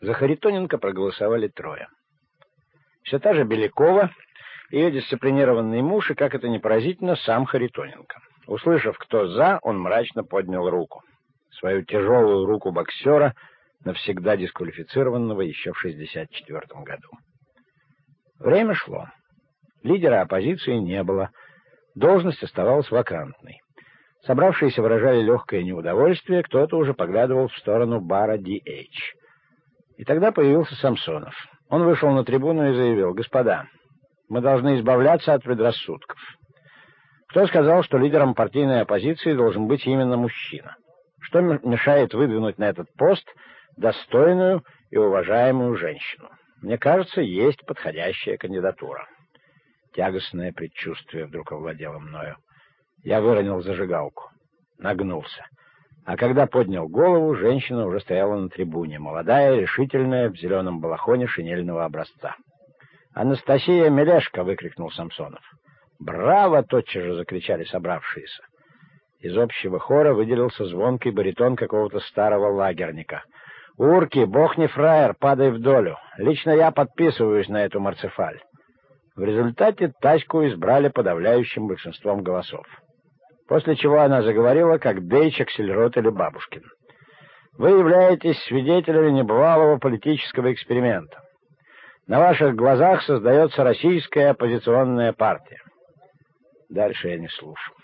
За Харитоненко проголосовали трое. Все та же Белякова, ее дисциплинированный муж и, как это не поразительно, сам Харитоненко. Услышав, кто «за», он мрачно поднял руку. Свою тяжелую руку боксера, навсегда дисквалифицированного еще в 64 году. Время шло. Лидера оппозиции не было. Должность оставалась вакантной. Собравшиеся выражали легкое неудовольствие, кто-то уже поглядывал в сторону бара DH. И тогда появился Самсонов. Он вышел на трибуну и заявил, «Господа, мы должны избавляться от предрассудков. Кто сказал, что лидером партийной оппозиции должен быть именно мужчина? Что мешает выдвинуть на этот пост достойную и уважаемую женщину? Мне кажется, есть подходящая кандидатура». Тягостное предчувствие вдруг овладело мною. Я выронил зажигалку, нагнулся. А когда поднял голову, женщина уже стояла на трибуне, молодая, решительная, в зеленом балахоне шинельного образца. «Анастасия Мелешка!» — выкрикнул Самсонов. «Браво!» — тотчас же закричали собравшиеся. Из общего хора выделился звонкий баритон какого-то старого лагерника. «Урки, бог не фраер, падай в долю. Лично я подписываюсь на эту марцефаль». В результате тачку избрали подавляющим большинством голосов после чего она заговорила, как Дейч, Аксельрот или Бабушкин. «Вы являетесь свидетелями небывалого политического эксперимента. На ваших глазах создается российская оппозиционная партия». Дальше я не слушал.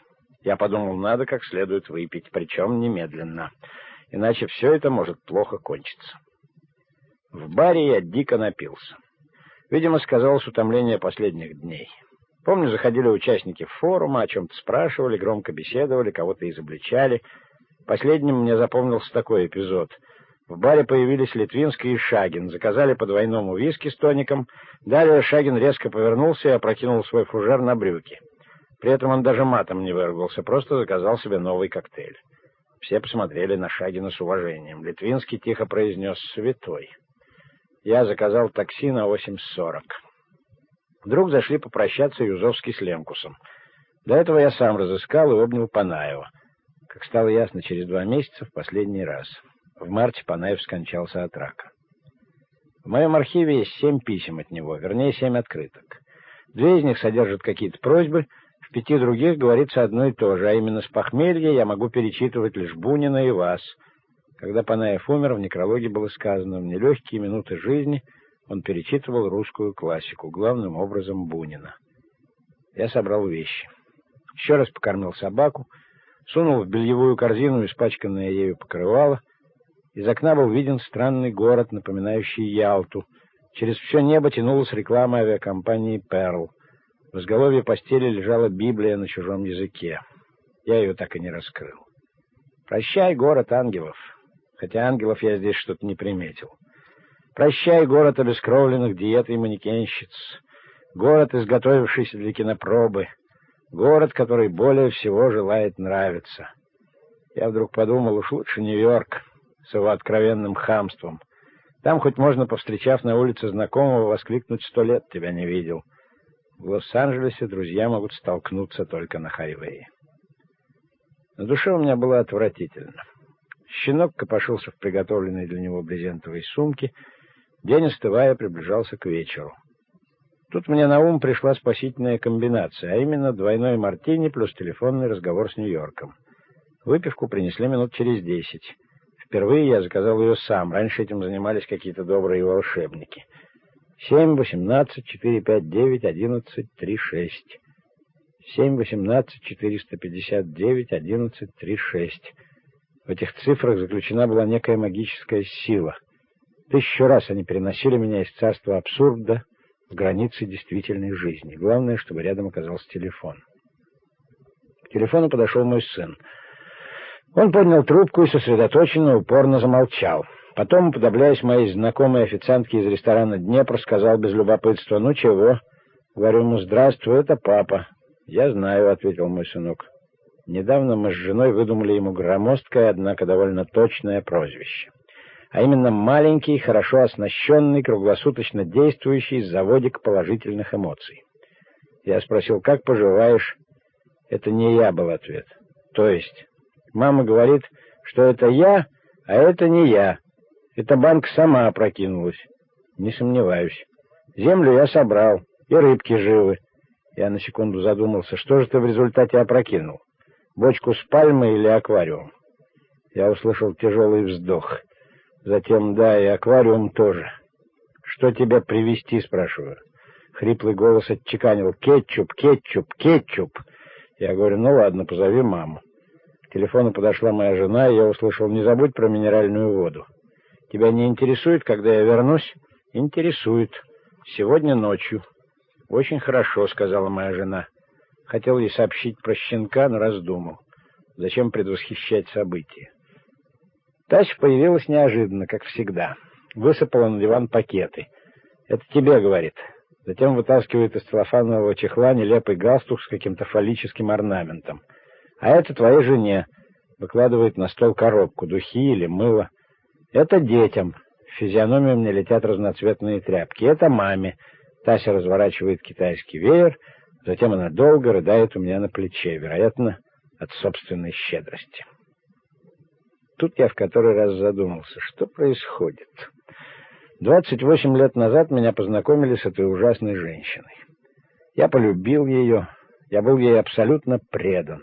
Я подумал, надо как следует выпить, причем немедленно, иначе все это может плохо кончиться. В баре я дико напился. Видимо, сказалось утомление последних дней. Помню, заходили участники форума, о чем-то спрашивали, громко беседовали, кого-то изобличали. Последним мне запомнился такой эпизод. В баре появились Литвинский и Шагин, заказали по двойному виски с тоником. Далее Шагин резко повернулся и опрокинул свой фужер на брюки. При этом он даже матом не выругался, просто заказал себе новый коктейль. Все посмотрели на Шагина с уважением. Литвинский тихо произнес «Святой». Я заказал такси на 8.40. Вдруг зашли попрощаться Юзовский с Лемкусом. До этого я сам разыскал и обнял Панаева. Как стало ясно, через два месяца в последний раз. В марте Панаев скончался от рака. В моем архиве есть семь писем от него, вернее, семь открыток. Две из них содержат какие-то просьбы, в пяти других говорится одно и то же, а именно с похмелья я могу перечитывать лишь Бунина и вас. Когда Панаев умер, в некрологе было сказано «В нелегкие минуты жизни — он перечитывал русскую классику, главным образом Бунина. Я собрал вещи. Еще раз покормил собаку, сунул в бельевую корзину испачканное ею покрывало. Из окна был виден странный город, напоминающий Ялту. Через все небо тянулась реклама авиакомпании «Перл». В изголовье постели лежала Библия на чужом языке. Я ее так и не раскрыл. «Прощай, город ангелов!» Хотя ангелов я здесь что-то не приметил. Прощай, город обескровленных диет и манекенщиц, город, изготовившийся для кинопробы, город, который более всего желает нравиться. Я вдруг подумал, уж лучше Нью-Йорк с его откровенным хамством. Там хоть можно, повстречав на улице знакомого, воскликнуть «сто лет тебя не видел». В Лос-Анджелесе друзья могут столкнуться только на хайвее. На душе у меня было отвратительно. Щенок копошился в приготовленной для него брезентовой сумке — День, остывая, приближался к вечеру. Тут мне на ум пришла спасительная комбинация, а именно двойной мартини плюс телефонный разговор с Нью-Йорком. Выпивку принесли минут через десять. Впервые я заказал ее сам, раньше этим занимались какие-то добрые волшебники. Семь, восемнадцать, четыре, пять, девять, одиннадцать, три, шесть. Семь, восемнадцать, четыреста пятьдесят девять, одиннадцать, три, шесть. В этих цифрах заключена была некая магическая сила — Тысячу раз они переносили меня из царства абсурда в границы действительной жизни. Главное, чтобы рядом оказался телефон. К телефону подошел мой сын. Он поднял трубку и сосредоточенно, упорно замолчал. Потом, подобляясь моей знакомой официантке из ресторана «Днепр», сказал без любопытства, «Ну чего?» Говорю ему, «Здравствуй, это папа». «Я знаю», — ответил мой сынок. Недавно мы с женой выдумали ему громоздкое, однако довольно точное прозвище а именно маленький, хорошо оснащенный, круглосуточно действующий заводик положительных эмоций. Я спросил, как поживаешь? Это не я был ответ. То есть, мама говорит, что это я, а это не я. Эта банка сама опрокинулась. Не сомневаюсь. Землю я собрал, и рыбки живы. Я на секунду задумался, что же ты в результате опрокинул? Бочку с пальмой или аквариум? Я услышал тяжелый вздох. Затем, да, и аквариум тоже. Что тебя привезти, спрашиваю. Хриплый голос отчеканил. Кетчуп, кетчуп, кетчуп. Я говорю, ну ладно, позови маму. К телефону подошла моя жена, и я услышал, не забудь про минеральную воду. Тебя не интересует, когда я вернусь? Интересует. Сегодня ночью. Очень хорошо, сказала моя жена. Хотел ей сообщить про щенка, но раздумал. Зачем предвосхищать события? Тася появилась неожиданно, как всегда. Высыпала на диван пакеты. «Это тебе», — говорит. Затем вытаскивает из целлофанового чехла нелепый галстук с каким-то фаллическим орнаментом. «А это твоей жене», — выкладывает на стол коробку, духи или мыло. «Это детям». В физиономию мне летят разноцветные тряпки. «Это маме». Тася разворачивает китайский веер, затем она долго рыдает у меня на плече, вероятно, от собственной щедрости. Тут я в который раз задумался, что происходит. Двадцать восемь лет назад меня познакомили с этой ужасной женщиной. Я полюбил ее, я был ей абсолютно предан.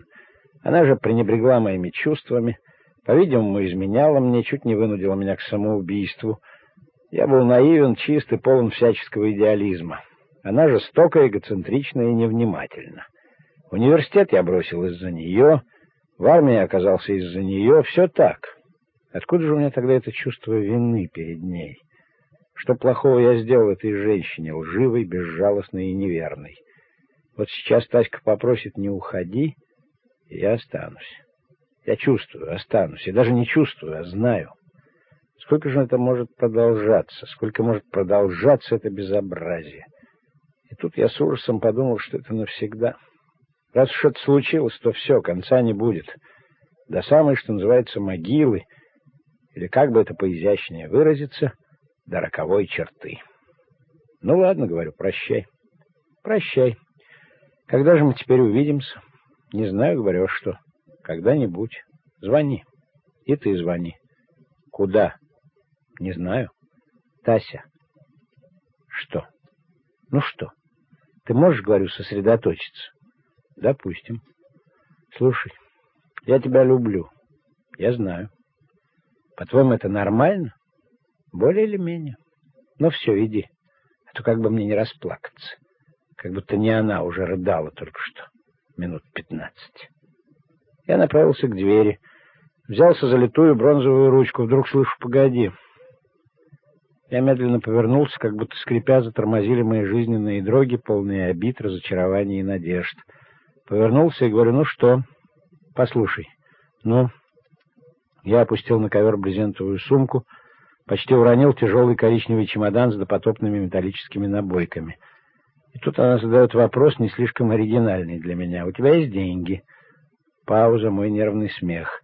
Она же пренебрегла моими чувствами, по-видимому, изменяла мне, чуть не вынудила меня к самоубийству. Я был наивен, чист и полон всяческого идеализма. Она жестока, эгоцентрична и невнимательна. Университет я бросил из-за нее, в армии оказался из-за нее, все так. Откуда же у меня тогда это чувство вины перед ней? Что плохого я сделал этой женщине, лживой, безжалостной и неверной? Вот сейчас Таська попросит «не уходи», и я останусь. Я чувствую, останусь. Я даже не чувствую, а знаю. Сколько же это может продолжаться? Сколько может продолжаться это безобразие? И тут я с ужасом подумал, что это навсегда. Раз это случилось, то все, конца не будет. До самой, что называется, могилы, или как бы это поизящнее выразиться, до роковой черты. Ну ладно, говорю, прощай. Прощай. Когда же мы теперь увидимся? Не знаю, говорю, а что. Когда-нибудь. Звони. И ты звони. Куда? Не знаю. Тася. Что? Ну что? Ты можешь, говорю, сосредоточиться? Допустим. Слушай, я тебя люблю. Я знаю. По-твоему, это нормально? Более или менее. Ну все, иди. А то как бы мне не расплакаться. Как будто не она уже рыдала только что. Минут пятнадцать. Я направился к двери. Взялся за литую бронзовую ручку. Вдруг слышу, погоди. Я медленно повернулся, как будто скрипя затормозили мои жизненные дроги, полные обид, разочарований и надежд. Повернулся и говорю, ну что? Послушай. Ну? Я опустил на ковер брезентовую сумку, почти уронил тяжелый коричневый чемодан с допотопными металлическими набойками. И тут она задает вопрос, не слишком оригинальный для меня. «У тебя есть деньги?» Пауза, мой нервный смех.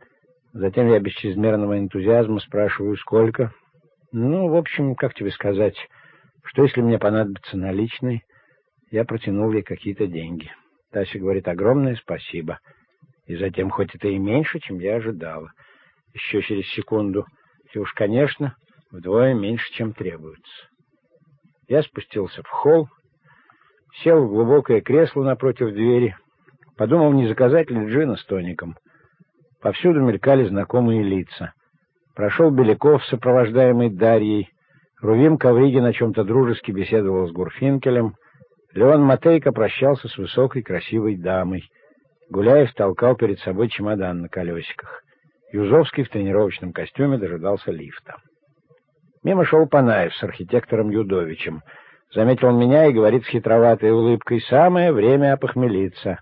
Затем я без чрезмерного энтузиазма спрашиваю, сколько? Ну, в общем, как тебе сказать, что если мне понадобятся наличные? Я протянул ей какие-то деньги. Тася говорит, огромное спасибо. И затем, хоть это и меньше, чем я ожидала. Еще через секунду. И уж, конечно, вдвое меньше, чем требуется. Я спустился в холл, сел в глубокое кресло напротив двери, Подумал, не заказать ли джина с тоником. Повсюду мелькали знакомые лица. Прошел Беляков, сопровождаемый Дарьей. Рувим Ковригин о чем-то дружески беседовал с Гурфинкелем. Леон Матейко прощался с высокой красивой дамой. Гуляев толкал перед собой чемодан на колесиках. Юзовский в тренировочном костюме дожидался лифта. Мимо шел Панаев с архитектором Юдовичем. Заметил он меня и говорит с хитроватой улыбкой «Самое время опохмелиться».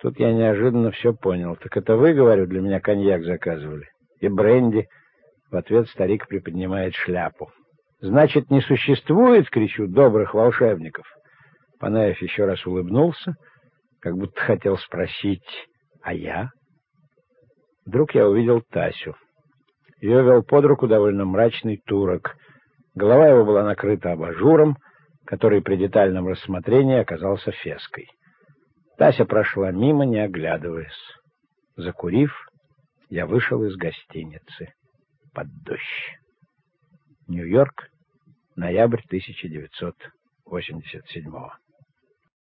Тут я неожиданно все понял. «Так это вы, говорю, для меня коньяк заказывали? И бренди?» В ответ старик приподнимает шляпу. «Значит, не существует, — кричу, — добрых волшебников?» Панаев еще раз улыбнулся, как будто хотел спросить, «А я?» Вдруг я увидел Тасю. Ее вел под руку довольно мрачный турок. Голова его была накрыта абажуром, который при детальном рассмотрении оказался феской. Тася прошла мимо, не оглядываясь. Закурив, я вышел из гостиницы под дождь. Нью-Йорк, ноябрь 1987 года.